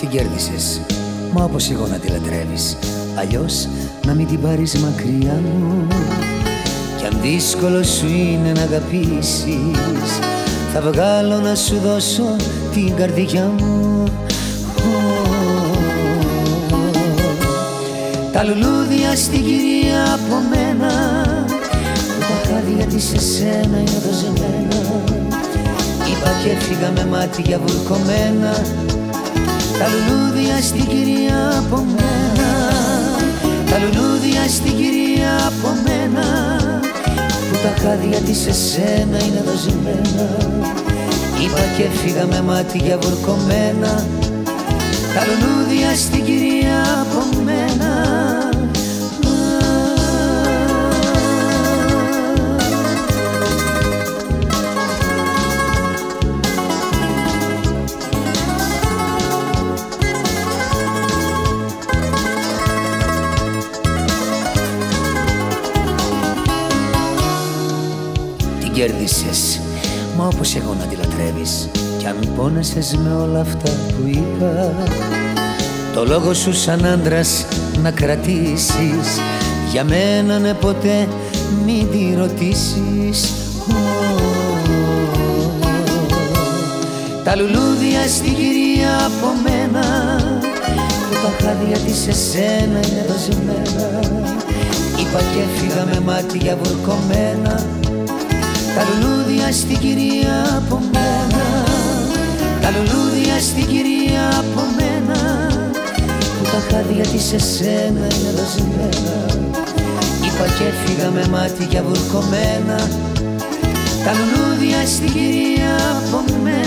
την κέρδισες. Μα όπως εγώ να τη λατρεύεις Αλλιώς να μην την πάρεις μακριά μου. Κι αν δύσκολο σου είναι να αγαπήσεις Θα βγάλω να σου δώσω την καρδιά μου. Τα λουλούδια στην κυρία από μένα Που τα χάδια της σε σένα είναι δοζεμένα. Είπα και έφυγα με μάτια βουρκωμένα Τα λουλούδια στην κυρία από μένα. Τα λουλούδια στην κυρία από μένα. Που τα χάδια της σε σένα είναι δοζεμένα Είπα και έφυγα με μάτια βουρκωμένα. Τα λουλούδια στην κυρία από μένα κέρδισες. Μα όπως εγώ να τη λατρεύεις Κι αν πόνεσες με όλα αυτά που είπα. Το λόγο σου σαν άντρας να κρατήσεις Για μένα ναι ποτέ μην τη ρωτήσεις. Τα λουλούδια στην κυρία από μένα Που τα χάδια της σε σένα είναι δοσμένα. Είπα και έφυγα με μάτια βουρκωμένα. Τα λουλούδια στην κυρία από μένα. Τα λουλούδια στην κυρία από μένα Που τα χάδια της σε σένα είναι δοσμένα Είπα και έφυγα με μάτια βουρκωμένα. Τα λουλούδια στην κυρία από μένα